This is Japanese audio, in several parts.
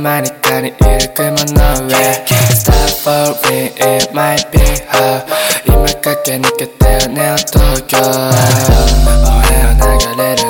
間にかにいる雲の上 Stop falling, it might be hard. 今駆け抜けてよね東京お部屋流れる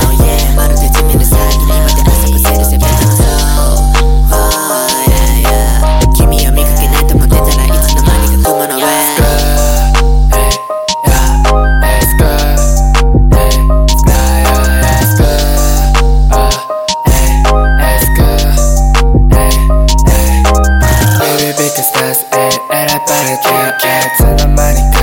Cats and the money.